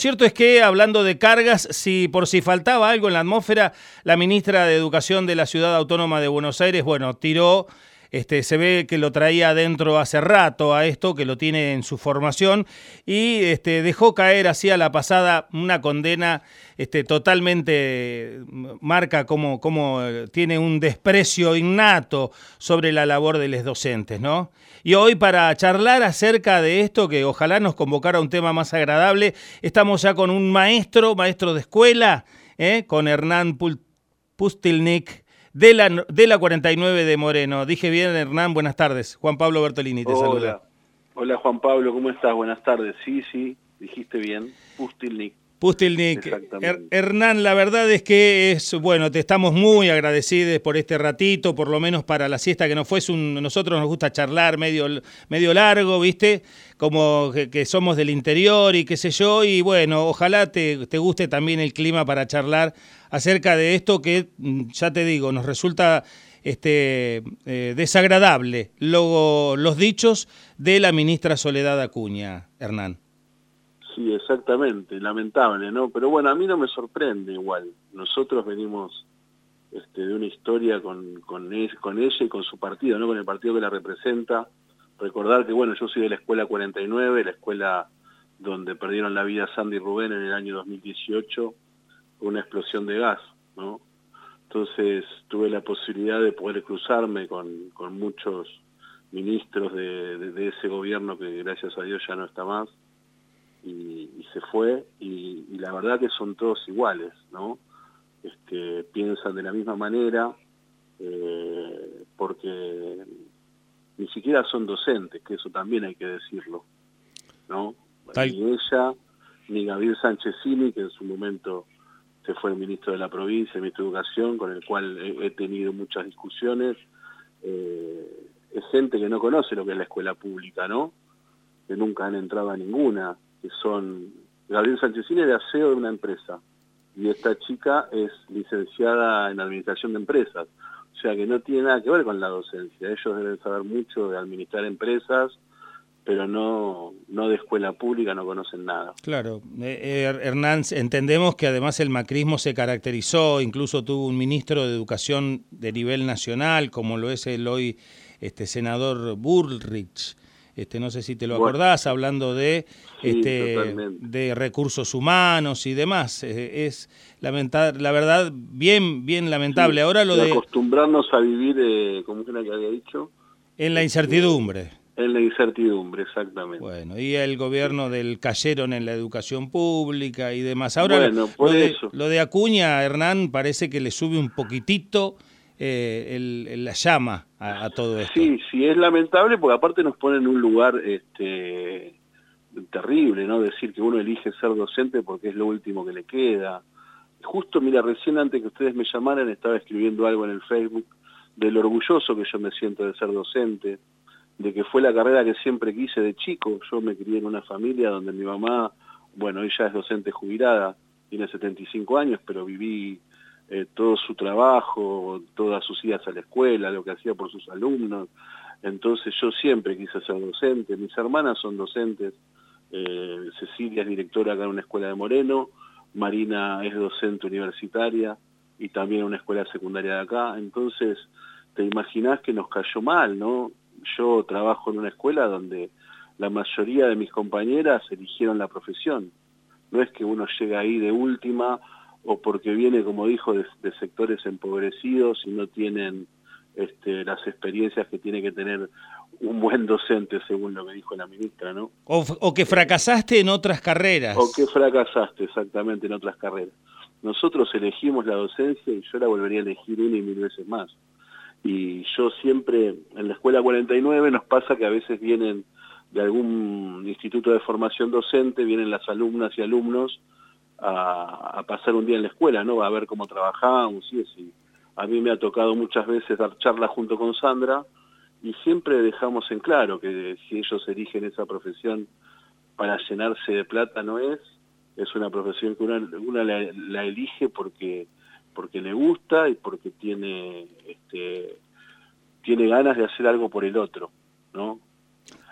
Cierto es que, hablando de cargas, si por si faltaba algo en la atmósfera, la ministra de Educación de la Ciudad Autónoma de Buenos Aires, bueno, tiró, este, se ve que lo traía adentro hace rato a esto, que lo tiene en su formación, y este, dejó caer así a la pasada una condena este, totalmente marca como, como tiene un desprecio innato sobre la labor de los docentes, ¿no? Y hoy para charlar acerca de esto, que ojalá nos convocara un tema más agradable, estamos ya con un maestro, maestro de escuela, ¿eh? con Hernán Pustilnik. De la, de la 49 de Moreno. Dije bien, Hernán, buenas tardes. Juan Pablo Bertolini te saluda. Hola, Juan Pablo, ¿cómo estás? Buenas tardes. Sí, sí, dijiste bien. Pustilnik. Pustilnik. Hernán, la verdad es que es, bueno, te estamos muy agradecidos por este ratito, por lo menos para la siesta que nos fue. Un, nosotros nos gusta charlar medio, medio largo, ¿viste? Como que, somos del interior y qué sé yo. Y bueno, ojalá te, te guste también el clima para charlar acerca de esto que, mm, ya te digo, nos resulta este, eh, desagradable luego, los dichos de la ministra Soledad Acuña, Hernán. Sí, exactamente, lamentable, ¿no? Pero bueno, a mí no me sorprende igual. Nosotros venimos este, de una historia con, con, ella y con su partido, ¿no? Con el partido que la representa. Recordar que, bueno, yo soy de la Escuela 49, la escuela donde perdieron la vida Sandy Rubén en el año 2018 con una explosión de gas, ¿no? Entonces tuve la posibilidad de poder cruzarme con, con muchos ministros de, de ese gobierno que gracias a Dios ya no está más y, se fue y, la verdad que son todos iguales, ¿no? Este, piensan de la misma manera eh, porque ni siquiera son docentes, que eso también hay que decirlo, ¿no? Ni ella, ni Gabriel Sánchezini, que en su momento se fue el ministro de la provincia, ministro de Educación, con el cual he, tenido muchas discusiones, eh, es gente que no conoce lo que es la escuela pública, ¿no? Que nunca han entrado a ninguna, que son... Gabriel Sánchezini era CEO de una empresa y esta chica es licenciada en Administración de Empresas. O sea que no tiene nada que ver con la docencia. Ellos deben saber mucho de administrar empresas, pero no, no de escuela pública, no conocen nada. Claro. Eh, eh, Hernán, entendemos que además el macrismo se caracterizó, incluso tuvo un ministro de Educación de nivel nacional, como lo es el hoy este senador Bullrich. Este, no sé si te lo acordás, hablando de, este, de recursos humanos y demás. Eh, es lamentable, la verdad, bien, bien lamentable. Ahora lo de... Acostumbrarnos a vivir, eh, como que había dicho? En la incertidumbre. En la incertidumbre, exactamente. Bueno, y el gobierno del cayeron en la educación pública y demás. Ahora, lo, de, lo de Acuña, Hernán, parece que le sube un poquitito eh, el, la llama a, todo esto. Sí, sí, es lamentable porque aparte nos pone en un lugar este, terrible, ¿no? Decir que uno elige ser docente porque es lo último que le queda. Justo, mira, recién antes que ustedes me llamaran estaba escribiendo algo en el Facebook del orgulloso que yo me siento de ser docente, de que fue la carrera que siempre quise de chico. Yo me crié en una familia donde mi mamá, bueno, ella es docente jubilada, tiene 75 años, pero viví eh, todo su trabajo, todas sus idas a la escuela, lo que hacía por sus alumnos. Entonces yo siempre quise ser docente, mis hermanas son docentes, eh, Cecilia es directora acá en una escuela de Moreno, Marina es docente universitaria y también en una escuela secundaria de acá. Entonces te imaginás que nos cayó mal, ¿no? Yo trabajo en una escuela donde la mayoría de mis compañeras eligieron la profesión. No es que uno llegue ahí de última o porque viene, como dijo, de, sectores empobrecidos y no tienen este, las experiencias que tiene que tener un buen docente, según lo que dijo la ministra, ¿no? O, que fracasaste en otras carreras. O que fracasaste, exactamente, en otras carreras. Nosotros elegimos la docencia y yo la volvería a elegir una y mil veces más. Y yo siempre, en la Escuela 49 nos pasa que a veces vienen de algún instituto de formación docente, vienen las alumnas y alumnos a, pasar un día en la escuela, ¿no? A ver cómo trabajamos y así. A mí me ha tocado muchas veces dar charlas junto con Sandra y siempre dejamos en claro que si ellos eligen esa profesión para llenarse de plata no es, es una profesión que una, la, elige porque porque le gusta y porque tiene este tiene ganas de hacer algo por el otro, ¿no?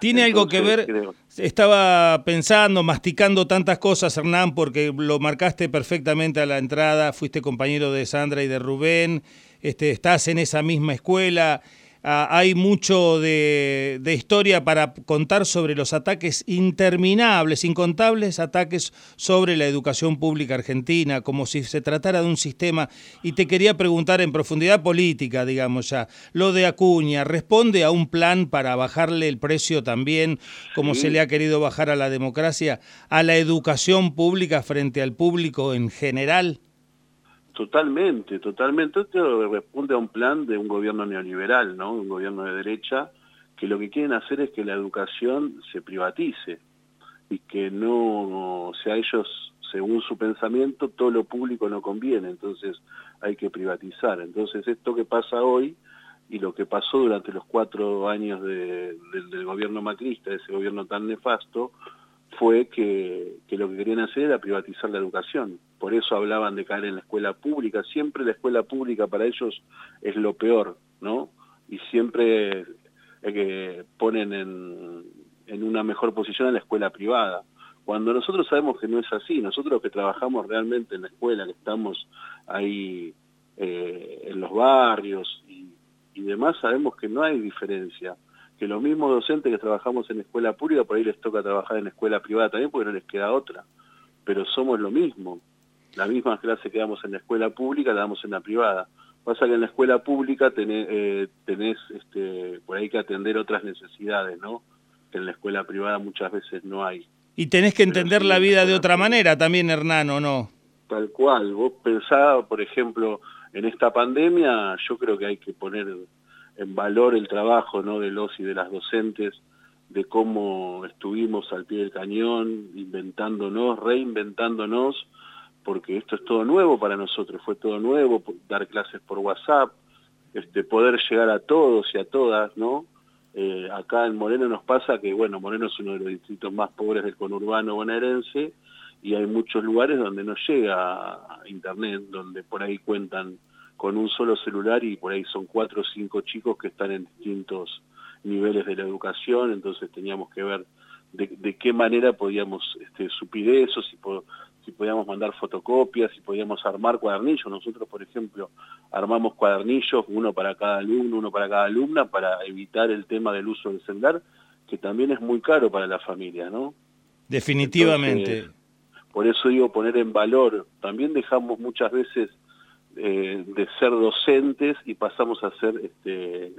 Tiene algo que ver, estaba pensando, masticando tantas cosas, Hernán, porque lo marcaste perfectamente a la entrada, fuiste compañero de Sandra y de Rubén, este, estás en esa misma escuela, hay mucho de, historia para contar sobre los ataques interminables, incontables ataques sobre la educación pública argentina, como si se tratara de un sistema. Y te quería preguntar en profundidad política, digamos ya, lo de Acuña, ¿responde a un plan para bajarle el precio también, como se le ha querido bajar a la democracia, a la educación pública frente al público en general? Totalmente, totalmente. Esto responde a un plan de un gobierno neoliberal, ¿no? Un gobierno de derecha, que lo que quieren hacer es que la educación se privatice y que no, o sea, ellos, según su pensamiento, todo lo público no conviene, entonces hay que privatizar. Entonces esto que pasa hoy y lo que pasó durante los cuatro años del gobierno macrista, ese gobierno tan nefasto, fue que, lo que querían hacer era privatizar la educación. Por eso hablaban de caer en la escuela pública. Siempre la escuela pública para ellos es lo peor, ¿no? Y siempre que ponen en, en una mejor posición a la escuela privada. Cuando nosotros sabemos que no es así, nosotros que trabajamos realmente en la escuela, que estamos ahí eh, en los barrios y, y demás, sabemos que no hay diferencia que los mismos docentes que trabajamos en escuela pública, por ahí les toca trabajar en escuela privada también porque no les queda otra, pero somos lo mismo. La misma clase que damos en la escuela pública la damos en la privada. Pasa que en la escuela pública tenés, eh, tenés este, por ahí que atender otras necesidades, ¿no? Que en la escuela privada muchas veces no hay. Y tenés que entender la vida de otra manera también, Hernán, ¿o no? Tal cual. Vos pensás, por ejemplo, en esta pandemia, yo creo que hay que poner en valor el trabajo ¿no? de los y de las docentes, de cómo estuvimos al pie del cañón, inventándonos, reinventándonos, porque esto es todo nuevo para nosotros, fue todo nuevo, dar clases por WhatsApp, este, poder llegar a todos y a todas, ¿no? Eh, acá en Moreno nos pasa que, bueno, Moreno es uno de los distritos más pobres del conurbano bonaerense y hay muchos lugares donde no llega Internet, donde por ahí cuentan con un solo celular y por ahí son cuatro o cinco chicos que están en distintos niveles de la educación, entonces teníamos que ver de, qué manera podíamos este, suplir eso, si, si podíamos mandar fotocopias, si podíamos armar cuadernillos. Nosotros, por ejemplo, armamos cuadernillos, uno para cada alumno, uno para cada alumna, para evitar el tema del uso del celular, que también es muy caro para la familia, ¿no? Definitivamente. por eso digo poner en valor. También dejamos muchas veces eh, de ser docentes y pasamos a ser este,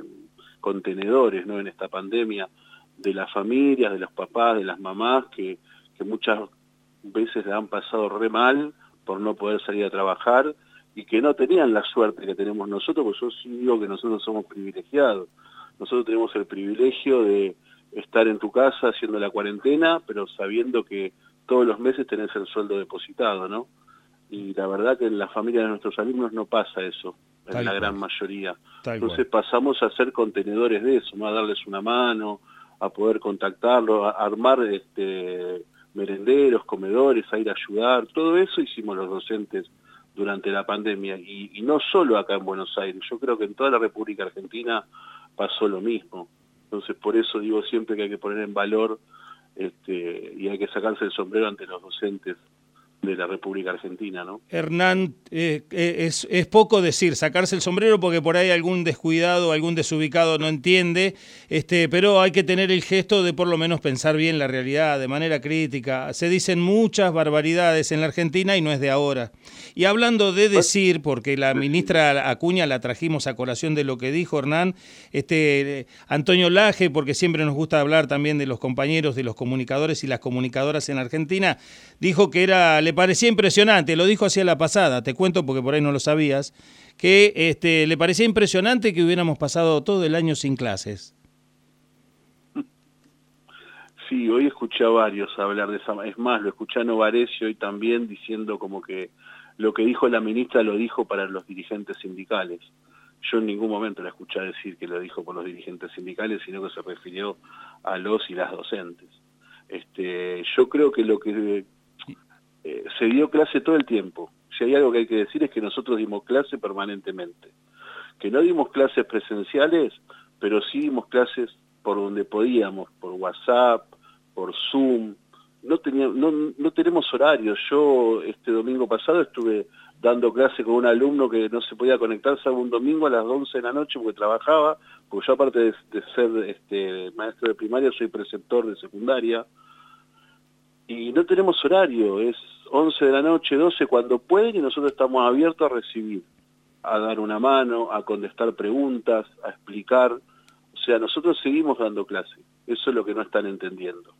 contenedores ¿no? en esta pandemia de las familias, de los papás, de las mamás, que, que muchas veces han pasado re mal por no poder salir a trabajar y que no tenían la suerte que tenemos nosotros, porque yo sí digo que nosotros somos privilegiados. Nosotros tenemos el privilegio de estar en tu casa haciendo la cuarentena, pero sabiendo que todos los meses tenés el sueldo depositado, ¿no? Y la verdad que en la familia de nuestros alumnos no pasa eso, en la gran mayoría. Entonces pasamos a ser contenedores de eso, ¿no? a darles una mano, a poder contactarlos, a armar este, merenderos, comedores, a ir a ayudar, todo eso hicimos los docentes durante la pandemia y, y no solo acá en Buenos Aires, yo creo que en toda la República Argentina pasó lo mismo. Entonces por eso digo siempre que hay que poner en valor este, y hay que sacarse el sombrero ante los docentes de la República Argentina, ¿no? Hernán, eh, eh, es, es, poco decir, sacarse el sombrero porque por ahí algún descuidado, algún desubicado no entiende, este, pero hay que tener el gesto de por lo menos pensar bien la realidad de manera crítica. Se dicen muchas barbaridades en la Argentina y no es de ahora. Y hablando de decir, porque la ministra Acuña la trajimos a colación de lo que dijo Hernán, este, Antonio Laje, porque siempre nos gusta hablar también de los compañeros, de los comunicadores y las comunicadoras en Argentina, dijo que era le parecía impresionante, lo dijo hacia la pasada, te cuento porque por ahí no lo sabías, que este, le parecía impresionante que hubiéramos pasado todo el año sin clases. Sí, hoy escuché a varios hablar de esa... Es más, lo escuché a Novarecio hoy también diciendo como que lo que dijo la ministra lo dijo para los dirigentes sindicales. Yo en ningún momento la escuché decir que lo dijo por los dirigentes sindicales, sino que se refirió a los y las docentes. Este, yo creo que lo que eh, se dio clase todo el tiempo. Si hay algo que hay que decir es que nosotros dimos clase permanentemente. Que no dimos clases presenciales, pero sí dimos clases por donde podíamos, por WhatsApp, por Zoom. No, tenía, no, no tenemos horarios. Yo este domingo pasado estuve dando clase con un alumno que no se podía conectar salvo un domingo a las 11 de la noche porque trabajaba, porque yo aparte de, ser este, maestro de primaria soy preceptor de secundaria, y no tenemos horario, es 11 de la noche, 12 cuando pueden y nosotros estamos abiertos a recibir, a dar una mano, a contestar preguntas, a explicar, o sea, nosotros seguimos dando clase, eso es lo que no están entendiendo.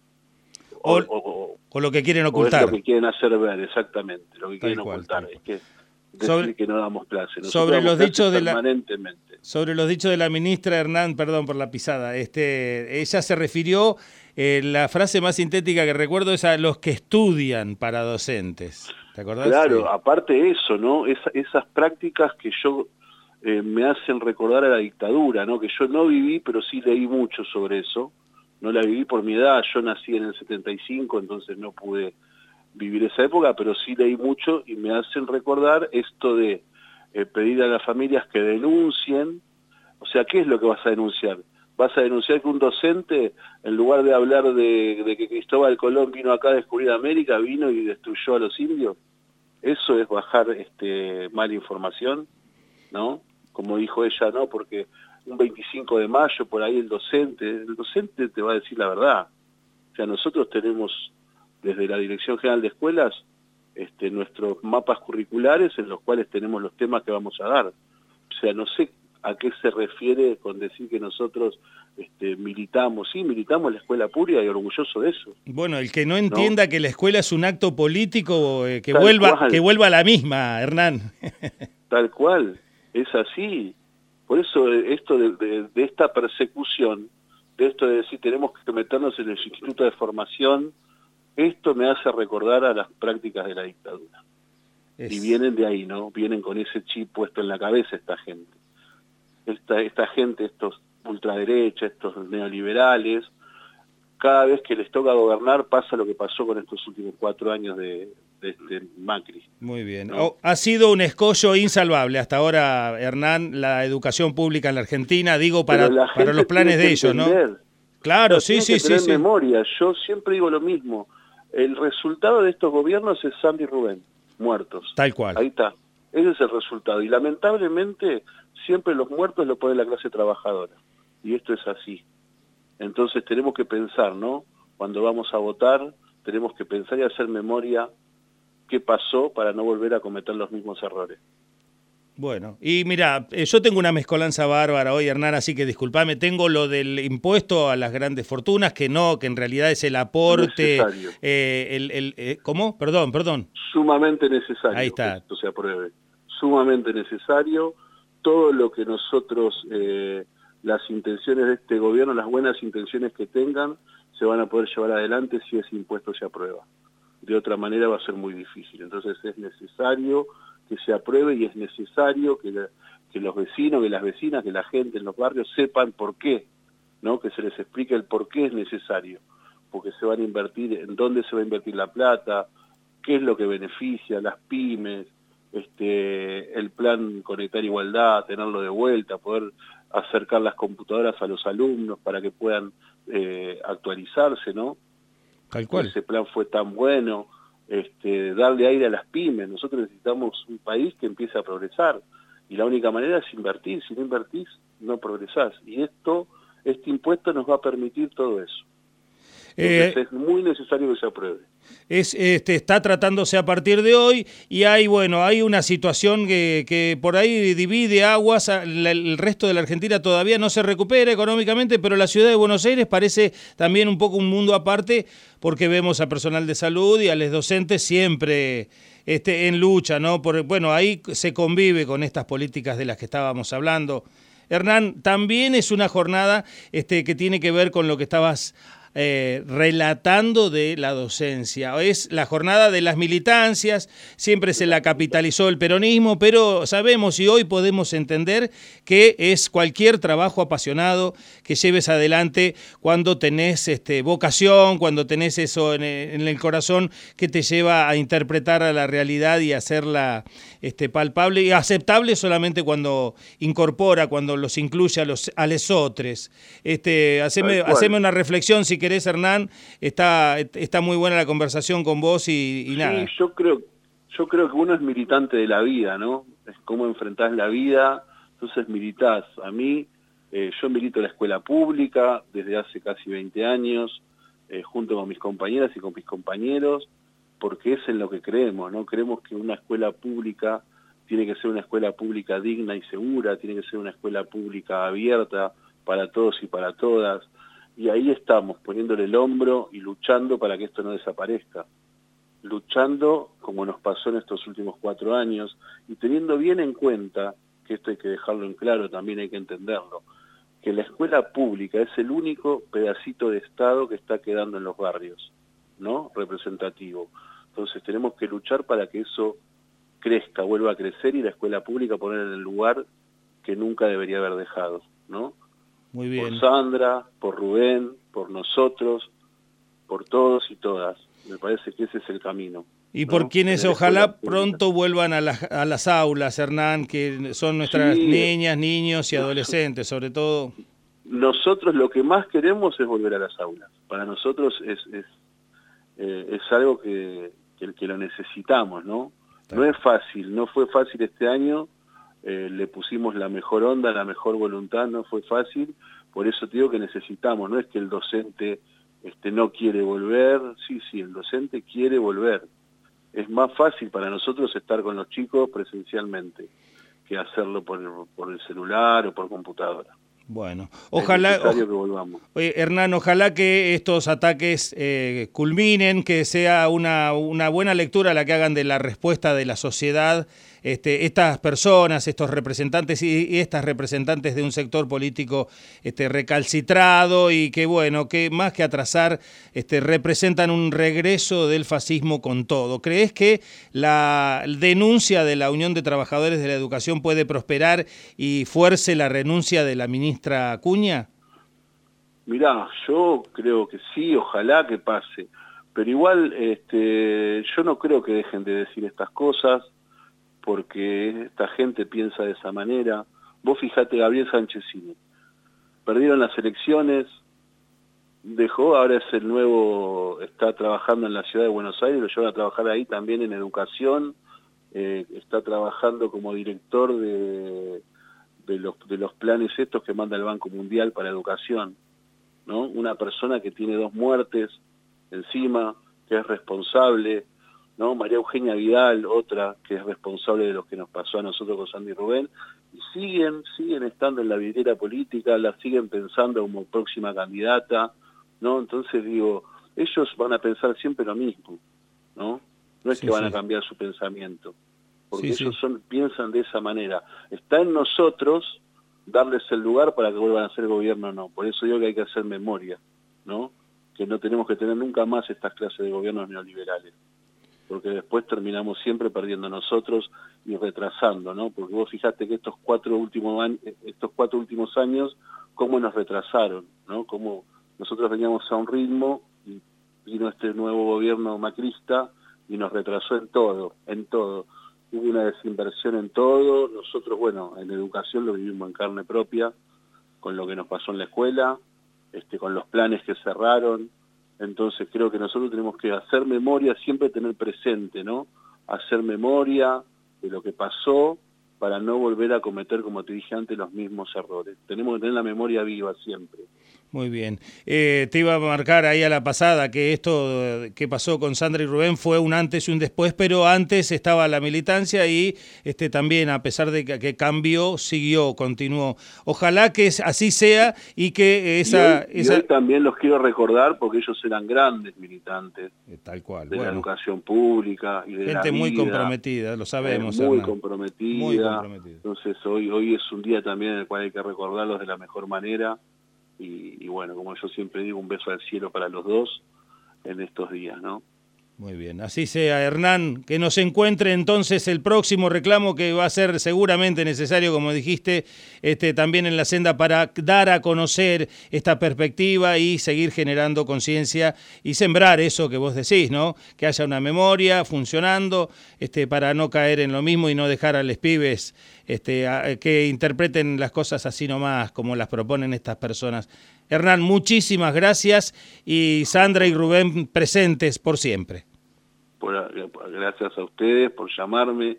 O, lo que quieren ocultar. lo que quieren hacer ver, exactamente. Lo que quieren ocultar es que decir que no damos clase. sobre los dichos de la sobre los dichos de la ministra Hernán, perdón por la pisada. Este, ella se refirió eh, la frase más sintética que recuerdo es a los que estudian para docentes. ¿Te acordás? Claro, aparte de eso, ¿no? esas prácticas que yo eh, me hacen recordar a la dictadura, ¿no? Que yo no viví, pero sí leí mucho sobre eso no la viví por mi edad, yo nací en el 75, entonces no pude vivir esa época, pero sí leí mucho y me hacen recordar esto de eh, pedir a las familias que denuncien, o sea, ¿qué es lo que vas a denunciar? ¿Vas a denunciar que un docente, en lugar de hablar de, que Cristóbal Colón vino acá a descubrir América, vino y destruyó a los indios? Eso es bajar este, mala información, ¿no? Como dijo ella, ¿no? Porque un 25 de mayo, por ahí el docente, el docente te va a decir la verdad. O sea, nosotros tenemos desde la Dirección General de Escuelas este, nuestros mapas curriculares en los cuales tenemos los temas que vamos a dar. O sea, no sé a qué se refiere con decir que nosotros este, militamos. Sí, militamos la escuela pública y orgulloso de eso. Bueno, el que no entienda que la escuela es un acto político, eh, que, vuelva, que vuelva a la misma, Hernán. Tal cual, es así. Por eso eh, esto de, esta persecución, de esto de decir tenemos que meternos en el instituto de formación, esto me hace recordar a las prácticas de la dictadura. Y vienen de ahí, ¿no? Vienen con ese chip puesto en la cabeza esta gente. Esta, esta gente, estos ultraderecha, estos neoliberales, cada vez que les toca gobernar pasa lo que pasó con estos últimos cuatro años de, este Macri. Muy bien. Oh, ha sido un escollo insalvable hasta ahora, Hernán, la educación pública en la Argentina, digo, para, para los planes de ellos, ¿no? Claro, sí, sí, sí. sí. memoria, yo siempre digo lo mismo. El resultado de estos gobiernos es Sandy Rubén, muertos. Tal cual. Ahí está. Ese es el resultado. Y lamentablemente siempre los muertos lo pone la clase trabajadora. Y esto es así. Entonces tenemos que pensar, ¿no? Cuando vamos a votar, tenemos que pensar y hacer memoria qué pasó para no volver a cometer los mismos errores. Bueno, y mira, eh, yo tengo una mezcolanza bárbara hoy, Hernán, así que discúlpame, tengo lo del impuesto a las grandes fortunas, que no, que en realidad es el aporte... Eh, el, el, eh, ¿Cómo? Perdón, perdón. Sumamente necesario. Ahí está. Que esto se apruebe. Sumamente necesario. Todo lo que nosotros, las intenciones de este gobierno, las buenas intenciones que tengan, se van a poder llevar adelante si ese impuesto se aprueba de otra manera va a ser muy difícil. Entonces es necesario que se apruebe y es necesario que, que los vecinos, que las vecinas, que la gente en los barrios sepan por qué, ¿no? que se les explique el por qué es necesario, porque se van a invertir, en dónde se va a invertir la plata, qué es lo que beneficia, las pymes, este, el plan Conectar Igualdad, tenerlo de vuelta, poder acercar las computadoras a los alumnos para que puedan eh, actualizarse, ¿no? Ese plan fue tan bueno, este, darle aire a las pymes. Nosotros necesitamos un país que empiece a progresar y la única manera es invertir. Si no invertís, no progresás. Y esto, este impuesto nos va a permitir todo eso. Eh, es muy necesario que se apruebe. Es, este, está tratándose a partir de hoy y hay, bueno, hay una situación que, que por ahí divide aguas, el resto de la Argentina todavía no se recupera económicamente, pero la ciudad de Buenos Aires parece también un poco un mundo aparte porque vemos a personal de salud y a los docentes siempre este, en lucha, ¿no? Por, bueno, ahí se convive con estas políticas de las que estábamos hablando. Hernán, también es una jornada este, que tiene que ver con lo que estabas eh, relatando de la docencia. Es la jornada de las militancias, siempre se la capitalizó el peronismo, pero sabemos y hoy podemos entender que es cualquier trabajo apasionado que lleves adelante cuando tenés este, vocación, cuando tenés eso en el, corazón que te lleva a interpretar a la realidad y hacerla este, palpable y aceptable solamente cuando incorpora, cuando los incluye a los a lesotres. Este, haceme, haceme una reflexión si querés, Hernán. Está, está muy buena la conversación con vos y, nada. Sí, yo creo, yo creo que uno es militante de la vida, ¿no? Es cómo enfrentás la vida, entonces militás. A mí, eh, yo milito en la escuela pública desde hace casi 20 años, eh, junto con mis compañeras y con mis compañeros, porque es en lo que creemos, ¿no? Creemos que una escuela pública tiene que ser una escuela pública digna y segura, tiene que ser una escuela pública abierta para todos y para todas. Y ahí estamos, poniéndole el hombro y luchando para que esto no desaparezca. Luchando como nos pasó en estos últimos cuatro años y teniendo bien en cuenta, que esto hay que dejarlo en claro, también hay que entenderlo, que la escuela pública es el único pedacito de Estado que está quedando en los barrios, ¿no? Representativo. Entonces tenemos que luchar para que eso crezca, vuelva a crecer y la escuela pública poner en el lugar que nunca debería haber dejado, ¿no? Muy bien. Por Sandra, por Rubén, por nosotros, por todos y todas. Me parece que ese es el camino. Y por quienes ojalá pronto vuelvan a, a, las aulas, Hernán, que son nuestras niñas, niños y adolescentes, sobre todo. Nosotros lo que más queremos es volver a las aulas. Para nosotros es, es, eh, es algo que, que, que, lo necesitamos, ¿no? No es fácil, no fue fácil este año, eh, le pusimos la mejor onda, la mejor voluntad, no fue fácil, por eso te digo que necesitamos, no es que el docente este, no quiere volver, sí, sí, el docente quiere volver. Es más fácil para nosotros estar con los chicos presencialmente que hacerlo por por el celular o por computadora. Bueno, ojalá, Hernán, ojalá que estos ataques eh, culminen, que sea una, una buena lectura la que hagan de la respuesta de la sociedad este, estas personas, estos representantes y, estas representantes de un sector político este, recalcitrado y que, bueno, que más que atrasar, este, representan un regreso del fascismo con todo. ¿Crees que la denuncia de la Unión de Trabajadores de la Educación puede prosperar y fuerce la renuncia de la ministra Acuña? Mirá, yo creo que sí, ojalá que pase. Pero igual este, yo no creo que dejen de decir estas cosas porque esta gente piensa de esa manera. Vos fijate, Gabriel Sánchez Cine, perdieron las elecciones, dejó, ahora es el nuevo, está trabajando en la ciudad de Buenos Aires, lo llevan a trabajar ahí también en educación, eh, está trabajando como director de, de, los, de los planes estos que manda el Banco Mundial para Educación, ¿no? Una persona que tiene dos muertes encima, que es responsable, ¿no? María Eugenia Vidal, otra que es responsable de lo que nos pasó a nosotros con Sandy Rubén, y siguen, siguen estando en la vidriera política, la siguen pensando como próxima candidata, ¿no? Entonces digo, ellos van a pensar siempre lo mismo, ¿no? No es que van a cambiar su pensamiento, porque ellos son, piensan de esa manera. Está en nosotros darles el lugar para que vuelvan a ser gobierno o no. Por eso digo que hay que hacer memoria, ¿no? Que no tenemos que tener nunca más estas clases de gobiernos neoliberales porque después terminamos siempre perdiendo nosotros y retrasando, ¿no? Porque vos fijate que estos cuatro últimos estos cuatro últimos años, cómo nos retrasaron, ¿no? Cómo nosotros veníamos a un ritmo y vino este nuevo gobierno macrista y nos retrasó en todo, en todo. Hubo una desinversión en todo, nosotros, bueno, en educación lo vivimos en carne propia, con lo que nos pasó en la escuela, este, con los planes que cerraron, entonces creo que nosotros tenemos que hacer memoria, siempre tener presente, ¿no? Hacer memoria de lo que pasó para no volver a cometer, como te dije antes, los mismos errores. Tenemos que tener la memoria viva siempre. Muy bien. Eh, te iba a marcar ahí a la pasada que esto que pasó con Sandra y Rubén fue un antes y un después, pero antes estaba la militancia y este también, a pesar de que, cambió, siguió, continuó. Ojalá que así sea y que esa... esa... también los quiero recordar porque ellos eran grandes militantes. Eh, tal cual. De la educación pública y de Gente la muy comprometida, lo sabemos. muy comprometida. Muy comprometida. Entonces hoy, hoy es un día también en el cual hay que recordarlos de la mejor manera y, bueno, como yo siempre digo, un beso al cielo para los dos en estos días, ¿no? Muy bien, así sea, Hernán, que nos encuentre entonces el próximo reclamo que va a ser seguramente necesario, como dijiste, este, también en la senda para dar a conocer esta perspectiva y seguir generando conciencia y sembrar eso que vos decís, ¿no? Que haya una memoria funcionando este, para no caer en lo mismo y no dejar a los pibes este, que interpreten las cosas así nomás, como las proponen estas personas. Hernán, muchísimas gracias y Sandra y Rubén presentes por siempre. gracias a ustedes por llamarme,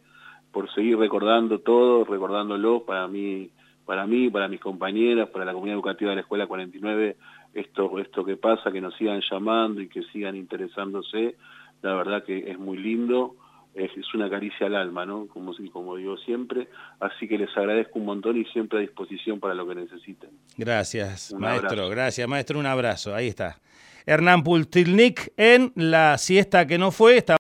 por seguir recordando todo, recordándolo para mí, para mí, para mis compañeras, para la comunidad educativa de la Escuela 49, esto, esto que pasa, que nos sigan llamando y que sigan interesándose, la verdad que es muy lindo es, una caricia al alma, ¿no? Como, como digo siempre. Así que les agradezco un montón y siempre a disposición para lo que necesiten. Gracias, maestro. Gracias, maestro. Un abrazo. Ahí está. Hernán Pultilnik en la siesta que no fue.